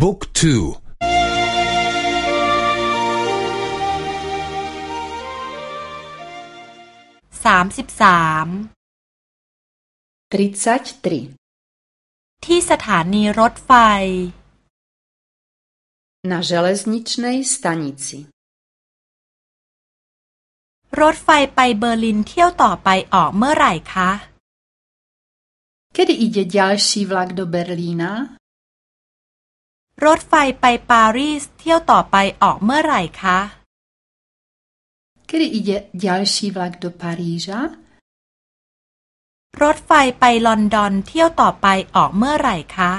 บุ๊กทูสามสิบสามทริซัชทรีที่สถานีรถไฟ na železničnej stanici รถไฟไปเบอร์ลินเที่ยวต่อไปออกเมื่อไหร่คะ Kedy ide ďalší vlak do Berlína? รถไฟไปปารีสเที่ยวต่อไปออกเมื่อไหร่คะ Kedy ide ďalší vlak do Paríža? รถไฟไปลอนดอนเที่ยวต่อไปออกเมื่อไหร่คะ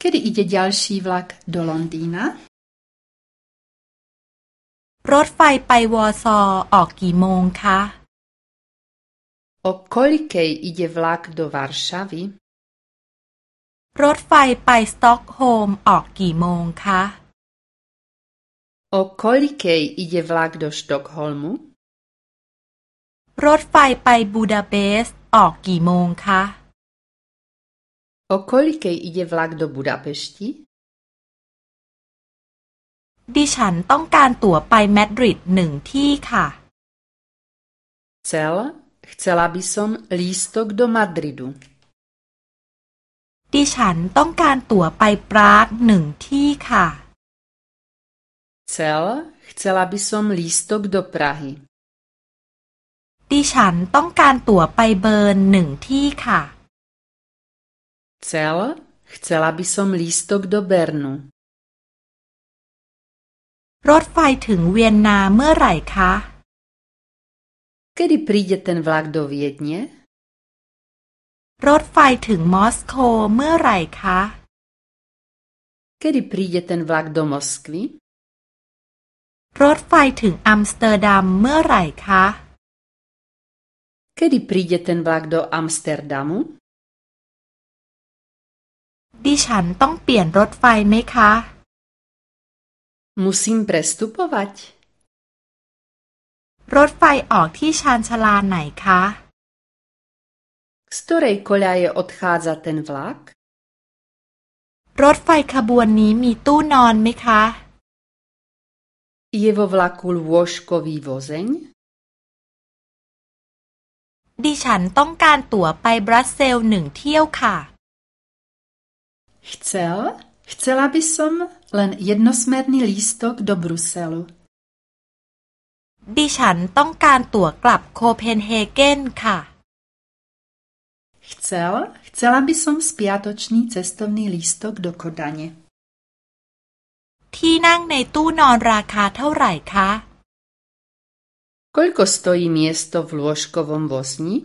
Kedy ide ďalší vlak do Londýna? รถไฟไปวอร์ซอออกกี่โมงคะ O kolikej ide vlak do Varšavy? รถไฟไปสต็อกโฮล์มออกกี่โมงคะ O kolikej ide vlak do Štokholmu? รถไฟไปบูดาเปสต์ออกกี่โมงคะ O kolikej ide vlak do Budapešti? ดิฉันต้องการตั๋วไปมาดริดหนึ่งที่ค่ะ Cel, chcela by som lístok do Madridu. ดิฉันต้องการตั๋วไปปรากหนึ่งที่ค่ะ Cel, chcela by som lístok do Prahy. ดิฉันต้องการตั๋วไปเบิร์นหนึ่งที่ค่ะ Cel, chcela by som lístok do Bernu. รถไฟถึงเวียนนาเมื่อไหร่คะ Kedy príde ten vlak do Viedne? รถไฟถึงมอสโกเมื่อไหร่คะ Kedy príde ten vlak do Moskvy? รถไฟถึงอัมสเตอร์ดัมเมื่อไหร่คะ Kedy príde ten vlak do Amsterdamu? ดิฉันต้องเปลี่ยนรถไฟไหมคะ Musím prestupovať? รถไฟออกที่ชานชาลาไหนคะ Z ktorej koľaje odchádza ten vlak? รถไฟขบวนนี้มีตู้นอนไหมคะ Je vo vlaku lôžkový vozeň? ดิฉันต้องการตั๋วไปบรัสเซลหนึ่งเที่ยวค่ะ Chcel? Chcela by som len jednosmerný lístok do Bruselu. ดิฉันต้องการตั๋วกลับโคเพนเฮเกนค่ะ Chcel? Chcela by som spiatočný cestovný lístok do Kodane. ที่นั่งในตู้นอนราคาเท่าไหร่คะ Koľko stojí miesto v lôžkovom vozni?